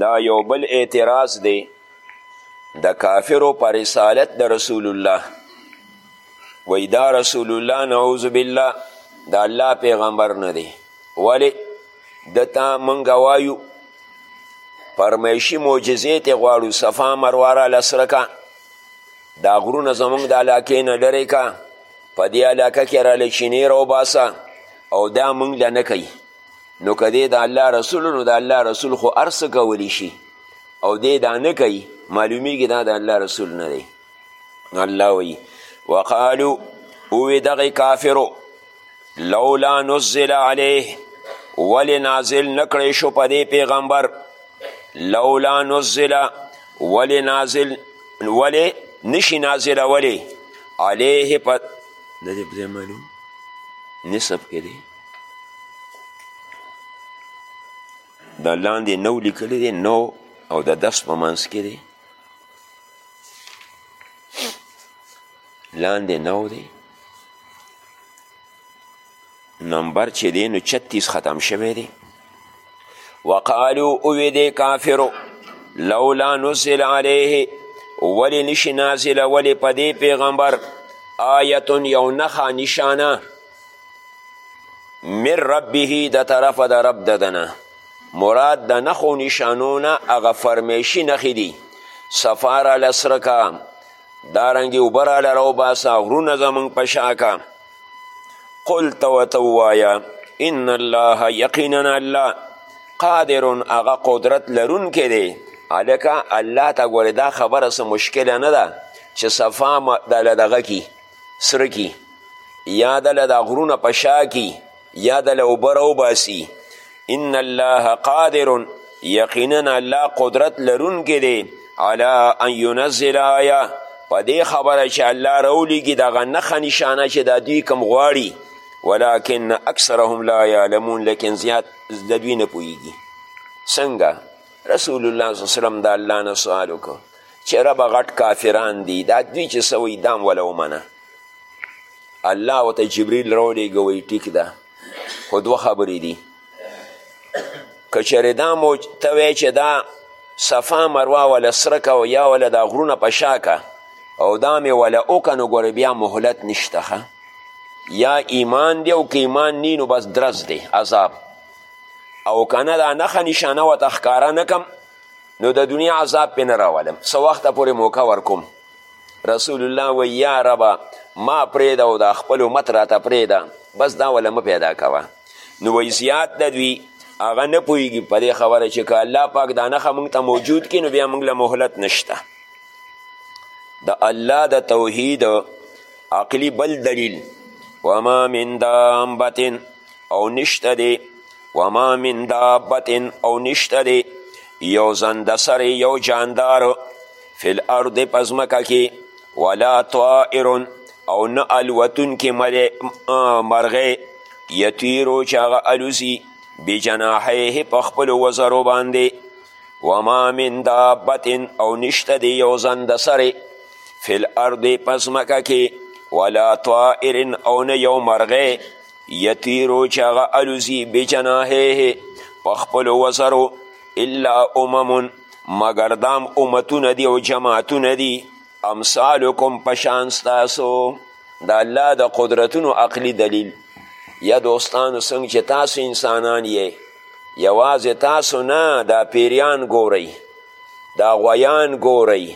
دا یو بل اعتراض دی د کافرو پر رسالت د رسول الله وی دا رسول الله نعوذ بالله د الله پیغمبر نه دی ولی دتا منګ وایو پرمیشی معجزې ته غواړو صفا مروه را لسره کا دا غرونه زمونږ د علاقې نه لرې کا په دې علاقه کې را لچینې راوباسه او دا مونږ له نه کوي نو که دی د الله رسول نو د الله رسول خو هر څه کولی شي او دی دا نه کوي معلومیږي دا د الله رسول نه دی الله وایي وقالو اوی دغه کافرو لولا نزل علیه ولې نازل نکړی شو په دې پیغمبر لولا نزل ولې نازل ولې نشي نازلولی علیه په د دې معلوم نصب کې دی دا لاندې نو لیکلی دی نو او د دس په منځ کې دی لاندې نو دی نمبر چې دی نو چتیس ختم شوی دی وقالو اوی دی کافرو لولا نزل علیه ولی نشی نازل ولی په دی پیغمبر آیتون یو نخا نشانه من ربه د طرف د رب ددنه مراد د نخو نشانونه هغه فرمیشی نخی دی سفار الاسرکا دارنګې اوبه راله راوباسه غرونه زموږ په شا که قل ته ورته ووایه ان الله یقینا الله قادر هغه قدرت لرونکی دی هلکه الله ته ګورې دا خبره څه مشکله نه ده چې صفا دله دغه کی سره کی یا دله د غرونه په شا کی یا د له اوبه راوباسي ان الله قادر یقینا الله قدرت لرونکی دی علی ان ینزل آیه په دې خبره چې الله راولیږي دغه نښه نشانه چې دا دوی کوم غواړي ولکن اکثرهم لا یعلمون لیکن زیات د دوی نه پوهیږي څنګه رسول الله صلی وسلم د الله نه سوال وکړو چې ربه غټ کافران دي دا دوی چې څه وایي دام وله ومنه الله ورته جبریل راولېږه وایي ټیک ده خو دوه خبرې دي که چېرې دا مو ته وایې چې دا صفا مروه وله سره که او یا وله دا غرونه په شا که او دا مې وله وکه نو ګوره بیا مهلت نشته ښه یا ایمان دی او که ایمان نی نو بس درز دی عذاب او که نه دا نښه نشانه ورته ښکاره نه کم نو د دنیا عذاب پې نه راولم څه وخته پورې موقع ورکوم رسول الله وی یا ربا ما پریده او دا خپل امت راته پریده بس دا ولا مه پیدا کوه نو وی زیات د دوی هغه نه پوهېږي په دې خبره چې که الله پاک دا نښه موږ ته موجود کړي نو بیا موږ له مهلت نشته د الله د توحید عقلی بل دلیل وما من دامبت او نشته دی وما من دابت او نشته دی یو زندسر یو جاندار فی الارض په ځمکه کې ولا طائر او نه الوتونکې مرغۍ یطیرو چې هغه الوزي بجناحیه په خپلو وزرو باندې وما من دابت او نشته دی یو زنده سرې فی الارض په ځمکه کې ولا طائر او نه یو مرغۍ یطیرو چې هغه الوزي بجناحیه په خپلو وزرو الا امم مګر دام امتونه دي او جماعتونه دي امثالکم پشان ستاسو د الله د قدرتونو عقلی دلیل یا دوستانو څنګه چې تاسو انسانان یې یوازې تاسو نه دا پیریان ګورئ دا غویان ګورئ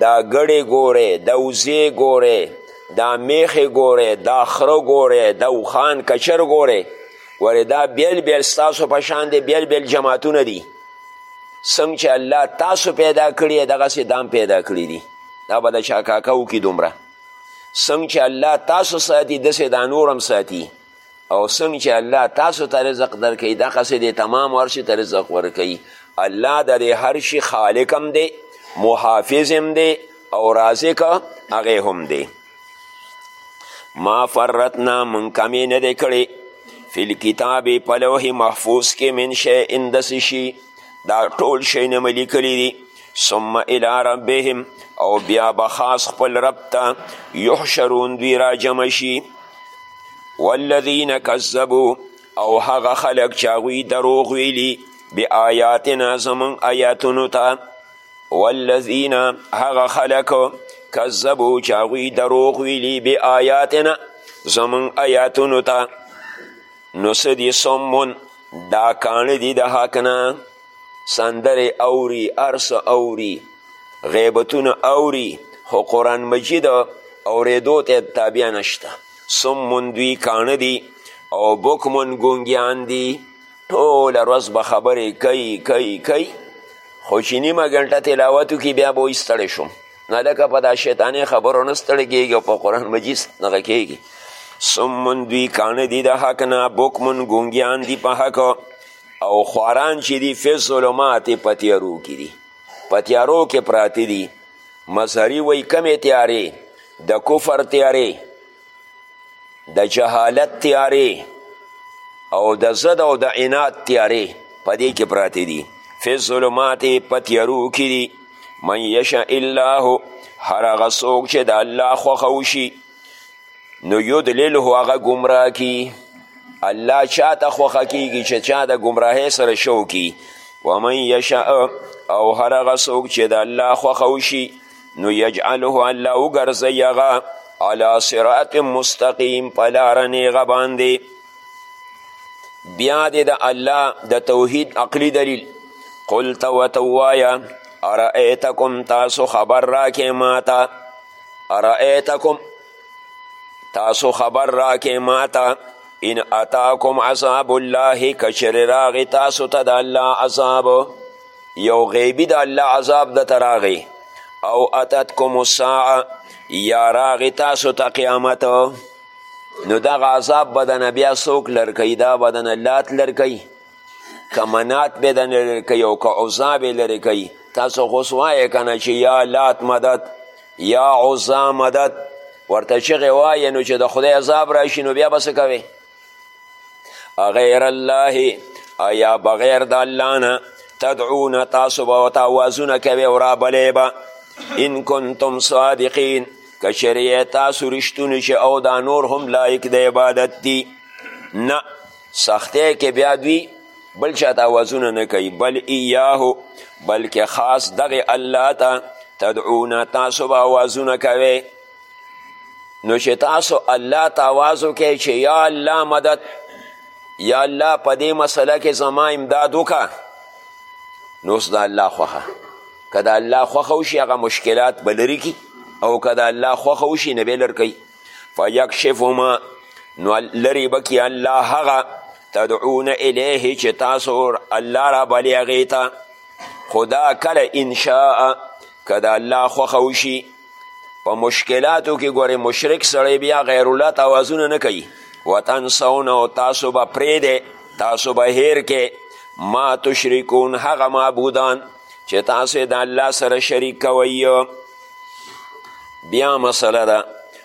دا ګړې ګورئ دا وزې ګورئ دا میخې ګورئ دا خره ګورئ دا اوښان کچر ګورئ ولې دا بیل بیل ستاسو په شان دی بیل بیل جماعتونه دي څنګه چې الله تاسو پیدا کړي دغسې دام پیدا کړي دي دا به د چا کاکا وکړي دومره څنګه چې الله تاسو ساتي داسې دا نور هم ساتي او څنګه چې الله تاسو ته رزق درکوي دغسې د تمام هر شي ته رزق ورکوي الله د دې هر شي خالق هم دی محافظ هم دی او رازق هغه هم دی ما فرتنا من کمی نه دی کړی فی الکتاب په لوح محفوظ کې من شیء داسې شي دا ټول شیونه مې لیکلي دي ثم الی ربهم او بیا به خاص خپل رب ته یحشرون دوی راجمع شي والذین کذبو او هغه خلک چې هغوی دروغ ویلي بآیاتنا زموږ آیاتونو ته والذین هغه خلک کذبو چې هغوی دروغ ویلي بې آیاتنا زمونږ آیاتونو ته نو څه دي سمون دا کاڼه دي د حق نه سندرې اوري هر څه اوري غیبتونه اوري خو قرآن مجید اورېدو ته تابیا نشته سمون دوی کاڼه دي او بکمون ګونګیان دي ټوله ورځ به خبرې کوي کوي کوي خو چې نیمه ګنټه تلاوت وکړي بیا به وایي ستړی شوم نه لکه په دا شیطانې خبرو نه ستړی کېږي او په قرآن مجید دغه کېږي سمون دوی کانه دي د حق نه بکمون ګونګیان دي په حق او خواران چې دي فی ظلمات په تیارو کې دي په تیارو کې پراته دي مظهري وایي کمې تیارې د کفر تیارې د جهالت تیارې او د زد او د عناد تیارې په دې کې پراته دي فی الظلمات په تیارو کې دي من یشاء الله هر هغه څوک چې د الله خوښه وشي نو یدلله هغه ګمراه کی الله چا ته خوښه کیږي چې چا د ګمراهۍ سره شو کی ومن یشاء او هر هغه څوک چې د الله خوښه وشي نو یجعله الله وګرځوي هغه علی صراط مستقیم په لاره نیغه باندې بیا دې د الله د توحید عقلی دلیل قل ته ورته ووایه ارأیتکم تاسو خبر راکې ماته ارأیتکم تاسو خبر راکې ماته ان اتاکم عذاب الله کچر راغی تاسو ته د الله عذاب یو غیبی د الله عذاب د تراغی او اتتکم الساعه یا راغی تاسو ته قیامت نو دغه عذاب به دنه بیا څوک لرکوي دا به دنه لات لرکوي که منات به دنه لرکوي او که عزا به لرې کوي تاسو خو اوس وایې که نه چې یا لات مدد یا عزا مدد ورته چغې وایې نو چې د خدای عذاب راشي نو بیا به څه کوې غیر الله ایا بغیر د الله نه تدعون تاسو به ورته اوازونه کوئ او رابلې به ان کنتم صادقین که چېرې تاسو رښتوني چې او دا نور هم لایق د عبادت دي نه سختۍ کې بیا دوی بل چا ته اوازونه نه کوي بل ایاهو بلکې خاص دغه الله ته تدعونه تاسو به اوازونه کوئ نو چې تاسو الله ته آواز وکړئ چې یا الله مدد یا الله په دې مسله کې زما امداد وکړه نو اوس د الله خوښه که د الله خوښه وشي هغه مشکلات به لرې کړي او که د الله خوښه وشي نه به لر کوي فیکشفهما نو لرې به کړي الله هغه تدعون الیه چې تاسو الله را بلې هغې ته خدا کله انشاء که د الله خوښه وشي په مشکلاتو کې ګورې مشرک سړی بیا غیر الله ته اوازونه نه کوي وطن سونه او تاسو به پرېږدی تاسو به هیر کې ما تشرکون هغه معبودان چې تاسو د الله سره شریک کوي بیا مسله ده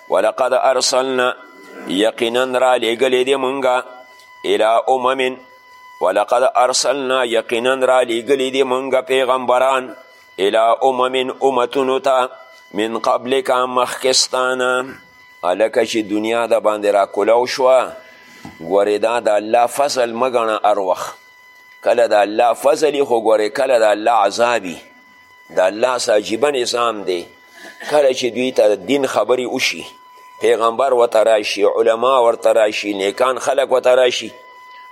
ولقد ارسلنا یقینا را لیږلی دی مونږه الی امم ولقد ارسلنا یقینا را لیږلی دی مونږه پیغمبران الى امم امتونو ته من قبلک مخکستانه هلکه چې دنیا د باندې راکولو شوه ګورې دا د الله فضل مه ګڼه هر وخت کله د الله فضل خو ګورې کله د الله عذابي د الله څه عجیبه نظام دی کله چې دوی ته دین خبرې وشي پیغمبر ورته راشي علما ورته راشي نیکان خلک ورته راشي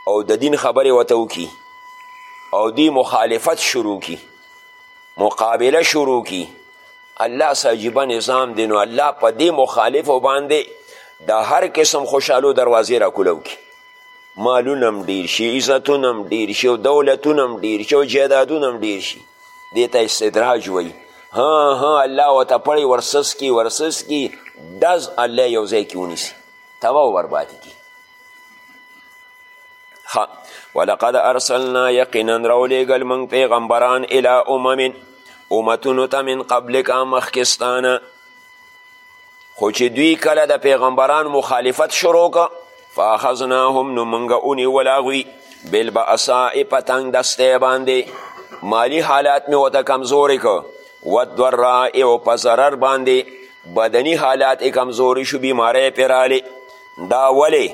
او د دین خبرې ورته وکړي او دی مخالفت شروع کی مقابله شروع کی الله سه عجیبه نظام دی نو الله په دې مخالفو باندې د هر قسم خوشحالو دروازې راکولو کی مالونه هم ډیر شي عزتونه هم ډیر شي او دولتونه هم ډیر شي او جایدادونه هم ډیر شي دې ته استدراج وایي ها ها الله ورته پړی ورسس کی ورسس کی دز الله یو ځای کې ونیسي تباه و بربادي کړي ها ولقد ارسلنا یقینا راولیږل موږ پیغمبران الی امم امتونو ته من قبلک مخکستانه خو چې دوی کله د پیغمبران مخالفت شروع که فاخذناهم نو موږ ونیول هغوی بالبأساء په تنګ دستی باندې مالی حالات مې ورته کمزوري که والضراء او په ضرر باندې بدني حالات یې کمزوري شو بیمارۍ پرې راغلې دا ولی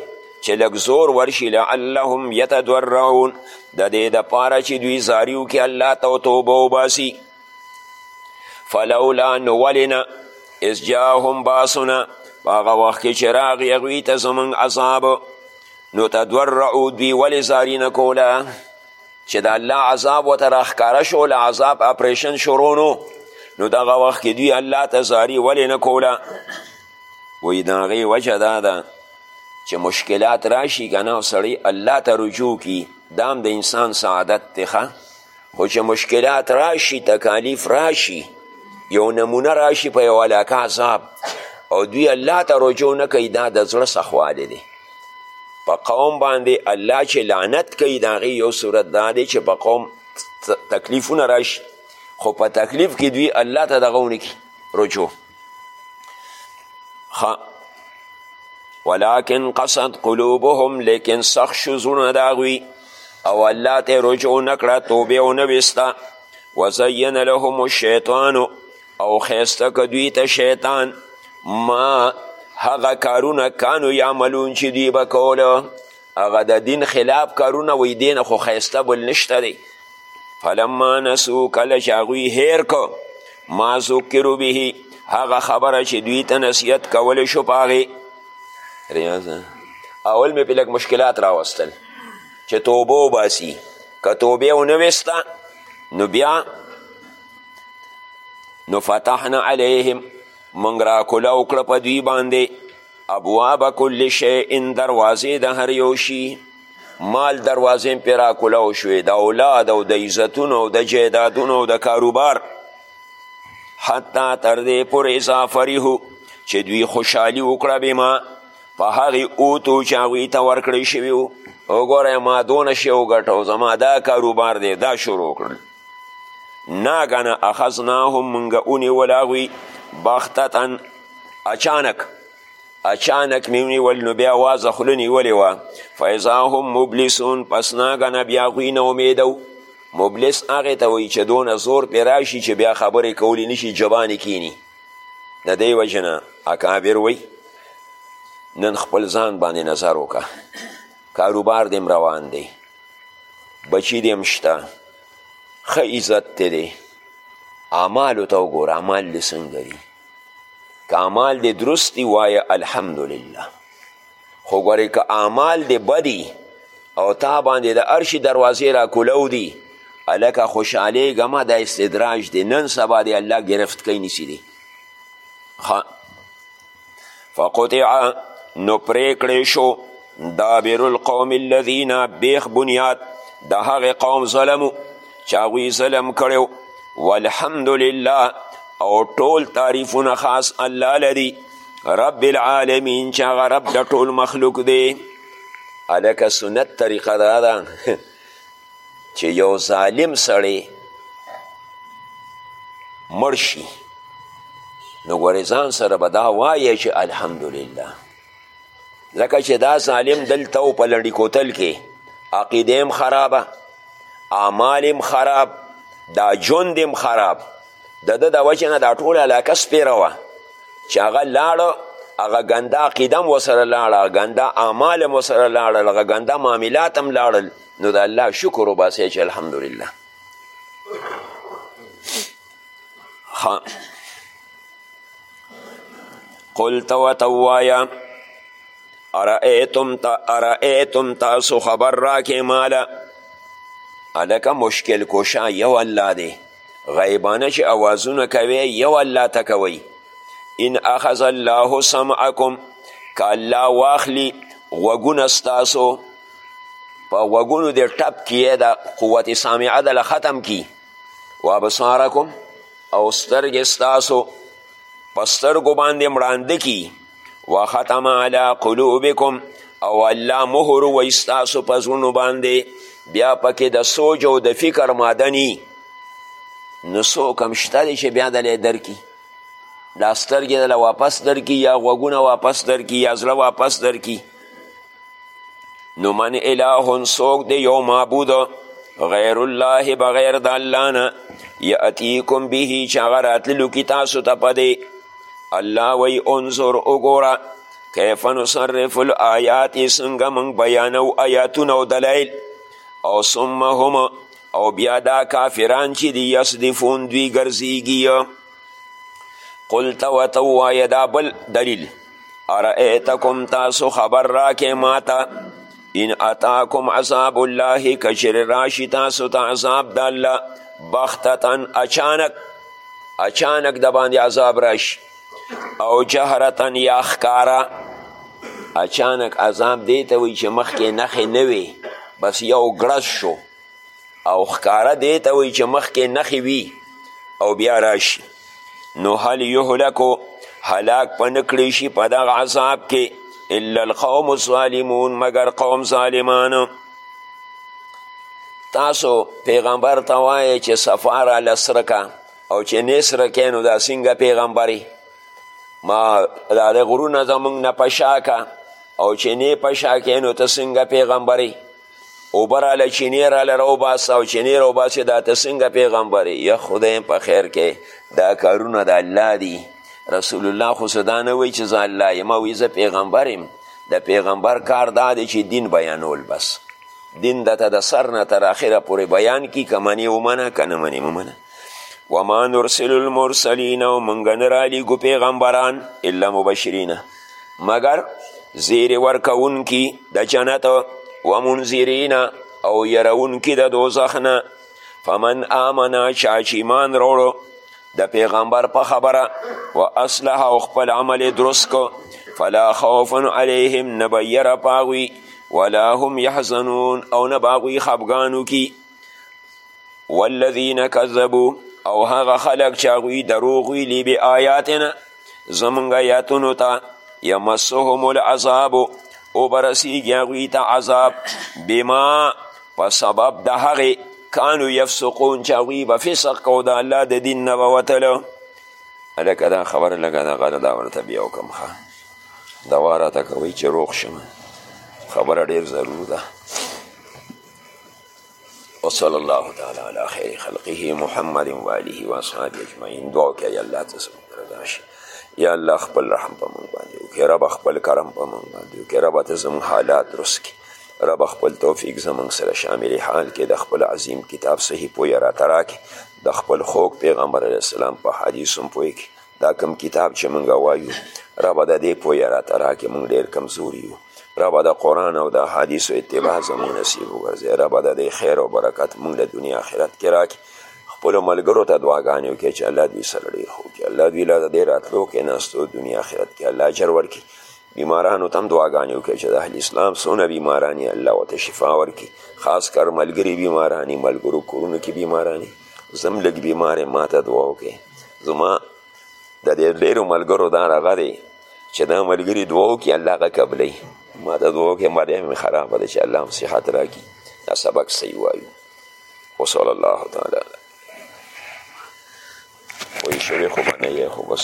چې لږ زور ورشي لعلهم یتضرعون د دې دپاره چې دوی زاری وکړي الله ته او توبه وباسي فلولا نو ولې نه اذ جاهم باسنا په هغه وخت کې چې راغی هغوی ته زموږ عذاب نو تضرعو دوی ولې زاری نه کوله چې د الله عذاب ورته راښکاره شو له عذاب اپریشن شروع نو نو دغه وخت کې دوی الله ته زاری ولې نه کوله وایي د هغې وجه دا ده چې مشکلات راشي که نه او سړی الله ته رجوع کي دا هم د انسان سعادت دی ښه خو چې مشکلات راشي تکالیف راشي یو نمونه راشي په یو علاقه عذاب او دوی الله ته رجوع نه کوي دا د زړه سخوالی دی په قوم باندې الله چې لعنت کوي د هغې یو صورت دا دی چې په قوم تکلیفونه راشي خو په تکلیف کې دوی الله ته دغه ونه رجوع خا ولكن قصد قلوبهم لیکن سخت شو زړونه د هغوی او الله ته رجوع نه کړه توبه یې ونه ویسته وزین لهم الشیطان او ښایسته که دوی ته شیطان ما هغه کارونه کانو یعملون چې دوی به کوله هغه د دین خلاف کارونه وی دې نه خو ښایسته بل نشته دی فلما نسو کله چې هغوی هیر کو ما ذکرو به هغه خبره چې دوی ته نصیحت کولی شو په هغې ریاضه اول مې په لږ مشکلات راوستل چې توبه وباسي که توبه ونه ویسته نو بیا نو فتحنا علیهم موږ راکوله وکړه په دوی باندې ابواب کل شیء دروازې د هر یو شي مال دروازې پې راکولو شوې د اولاد او د عزتونو او د جایدادونو او د کاروبار حتی تر دې پورې اذا فرحو چې دوی خوشحالي وکړه بما په هغې اوتو چې هغوی ته ورکړی شوي وو وګوره ما دونه شی وګټو زما دا کاروبار دی دا شروع کړل ناګنه اخذناهم منګه ونیول هغوی بختتا اچانک اچانک مې ونیول نو بیا وازه خوله نیولې وه فاذا هم مبلسون پس ناګنه بیا هغوی نه امیده مبلس هغې ته وایي چې دونه زور پرې راشي چې بیا خبرې کولی نشي جبانې کینی د دې وجې نه اکابر وایي نن خپل ځان باندې نظر وکړه کاروبار دې روان دی بچی دې هم شته ښه عزت ته دی اعمالو ته وګوره اعمال دې څنګه دي که اعمال دې درست دي وایه الحمدلله خو ګورې که اعمال دې بدي او تا باندې د هر شي دروازې را کولو دي هلکه خوشحالېږه مه دا استدراج دی نن سبا دی الله ګرفت کوي نیسي دی فقطع نو پریکړې شو دابر القوم الذین بیخ بنیاد د هغې قوم ظلمو چې هغوی ظلم کړی والحمد لله او ټول تعریفونه خاص الله لري رب العالمین چې هغه رب د ټول مخلوق دی هلکه سنت طریقه دا ده چې یو ظالم سړی مړ شي نو ګورې ځان سره به دا وایه چې الحمدلله ځکه چې دا ظالم دلته او په لنډي کوتل کې عقیده هم خرابه اعمال هم خراب دا ژوند هم خراب د ده د وجې نه دا ټوله علاقه سپېره وه چې هغه لاړه هغه ګنده عقیده هم ورسره لاړه ګنده اعمال هم ورسره لاړل هغه ګنده معاملات هم لاړل نو د الله شکر وباسئ چې الحمدلله قل ته ورته ووایه ارائیتم تا ارائیتم تاسو خبر راکې ماله هلکه مشکل کوشا یو الله دی غیبانه چې اوازونه کوي یو الله ته کوئ ان اخذ الله سمعکم که الله واخلي غوږونه ستاسو په غوږونو دې ټپ کیه د قوت سامعه د له ختم کی و ابصارکم او سترګې ستاسو په سترګو باندې مړانده کی و ختم علی قلوبکم او الله مهر وی ستاسو په زړونو باندې بیا پکې د سوج او د فکر مادنی نو څوک هم شته دی چې بیا دلی درکي دا سترګې دله واپس درکي یا غوږونه واپس درکي یا زړه واپس درکي نو من اله څوک دی یو معبود غیر الله بغیر د الله نه یاتیکم به چې هغه راتللو کي تاسو ته په دی الله وی انظر وګوره کیف نصرف الآیات څنګه موږ بیانو آیاتونه او دلایل او ثم هم او بیا دا کافران چې دی یصدفون دوی ګرځیږي قل ته ورته ووایه دا بل دلیل ارئیتکم تاسو خبر راکې ماته ان اتاکم عذاب الله که چېرې راشي تاسو ته عذاب د الله بختتا اچانک اچانک د باندې عذاب راشي او جهرتا یا ښکاره اچانک عذاب دی ته وایي چې مخکې نښې نه وې بس یو ګړز شو او ښکاره دې ته وایي چې مخکې نښې وي او بیا راشي نو هل یهلکو هلاک په نه کړی شي په دغه عذاب کې الا القوم الظالمون مګر قوم ظالمان تاسو پیغمبر ته وایې چې صفا راله سرکه او چې نه سرکې نو دا څنګه پیغمبري ما دا د غرونه زمونږ نه په شا که او چې نه په شا کې نو ته څنګه پیغمبري اوبه راله چینې راله راوباسه او چینې راوباسې دا ته څنګه پیغمبر یا خدای په خیر کې دا کارونه د الله دي رسول الله خو څه دا نه وایي چې زه الله یم او زه پیغمبر یم د پیغمبر کار دا دی چې دین بیانول بس دین دته د سر نه تر اخره پورې بیان کی که منې ومنه که نه منې مه منه وما نرسل المرسلین او مونږ نه رالیږو پیغمبران الا مبشرین مګر زیرې ورکوونکي د جنت و منذرین او یرونکي د دوزخ نه فمن آمنا چا چې ایمان راوړو د پیغمبر په خبره و اصلح او خپل عمل درست کو فلا خوف علیهم نه به یره پاغوی ولا هم یحزنون او نه به هغوی خفګانو کی والذین کذبو او هغه خلق چې هغوی دروغ ویلي بې آیاتنا زمونږ آیاتونو ته یمسهم العذاب وبرسیږي هغوی ته عذاب بما په سبب د هغې کانو یفسقون چې هغوی به فسق کو د الله د دین نه به وتلو هلکه دا خبره لږه دغه ده دا ورته بیا وکړم ښه دوا راته کوئ چې روغ شم خبره ډېر ضرور ده وصلی الله تعالی علی خیر خلقه محمد و آله و اصحابه اجمعین دعا وکړه یا الله ته زموږ رضا شي یا الله خپل رحم په موږ باندې وکړي رب خپل کرم په موږ باندې وکړي رب ته زموږ حالات درست کړي رب خپل توفیق زموږ سره شامل حال کې د خپل عظیم کتاب صحیح پوی را تراکې د خپل خوږ پیغمبر علیه السلام په حدیث هم پوی کې دا کم کتاب چې مونږ وایو ربه د دې پوهه راته راکړې مونږ ډېر کمزوري یو ربه د قرآن او د احادیثو اتباع زموږ نصیب وګرځې ربه د دې خیر او برکت مونږ له دنیا آخرت کې راکړي خپلو ملګرو ته دعاګانې وکړي چې الله دوی سره ډېر ښه وکړي الله دوی له د دې راتلو کې ناستو دنیا آخرت کې الله اجر ورکړي بیمارانو ته هم دعاګانې وکړي چې د اهل اسلام څونه بیماران یې الله ورته شفا ورکړي خاص کر ملګري بیماران یې ملګرو کورونو کې بیماران زم لږ بیمار یم ماته دعا وکړئ زما د دې ډېرو ملګرو دا هغه دی چې دا ملګري دعا وکړي الله هغه قبلوي ماته دعا وکړئ مالیا مې خرابه ده چې الله هم صحت راکړي دا سبق صحیح وایو وصلی الله تعالی علیه وایي شوې خو به نه یې خو بس